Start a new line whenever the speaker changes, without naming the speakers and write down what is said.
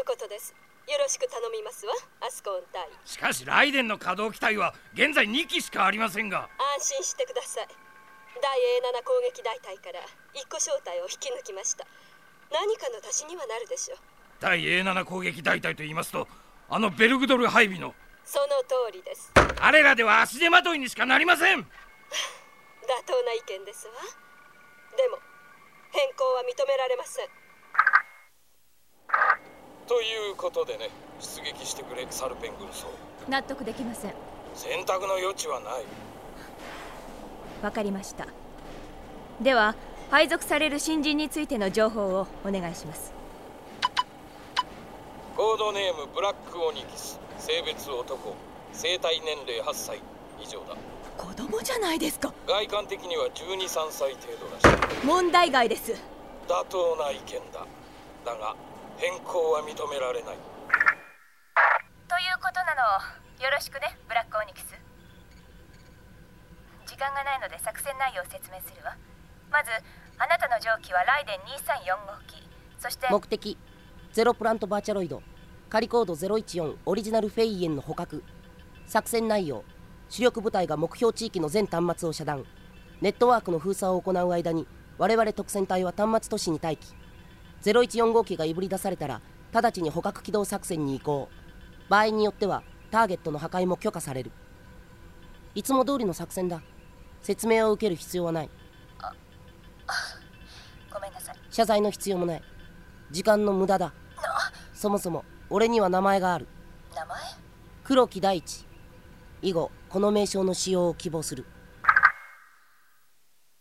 いうことです。よろしく頼みますわ。アスコン隊。
しかしライデンの稼働機体は現在2機しかありませんが。
安心してください。第 A7 攻撃大隊から1個正体を引き抜きました。何かの足しにはなるでしょう。
第 A7 攻撃大隊と言いますとあのベルグドル配備の。
その通りです。
彼らでは足手まといにしかなりません。
妥当な意見ですわ。でも変更は認められません
ということでね出撃してくれサルペン軍曹。
納得できません。
選択の余地はない。
わかりました。では配属される新人についての情報をお願いします。
コードネームブラックオニキス。性別男。生体年齢8歳。以上だ。
子供じゃないですか。
外観的には123歳程度らしい。
問題外です。
妥当な意見だ。だが変更は認められない。
ということなの。よろしくねブラックオニクス。時間がないので作戦内容を説明するわ。まずあなたの上記はライデン234号機そして
目的。ゼロプラントバーチャロイド。仮コード014オリジナルフェイエンの捕獲。作戦内容。主力部隊が目標地域の全端末を遮断。ネットワークの封鎖を行う間に我々特戦隊は端末都市に待機014号機がいぶり出されたら直ちに捕獲機動作戦に移行。場合によってはターゲットの破壊も許可される。いつも通りの作戦だ。説明を受ける必要はない。
ごめんなさい。
謝罪の必要もない。時間の無駄だ。そもそも俺には名前がある。
名前？
黒木大地。以後この名称の使用を希望する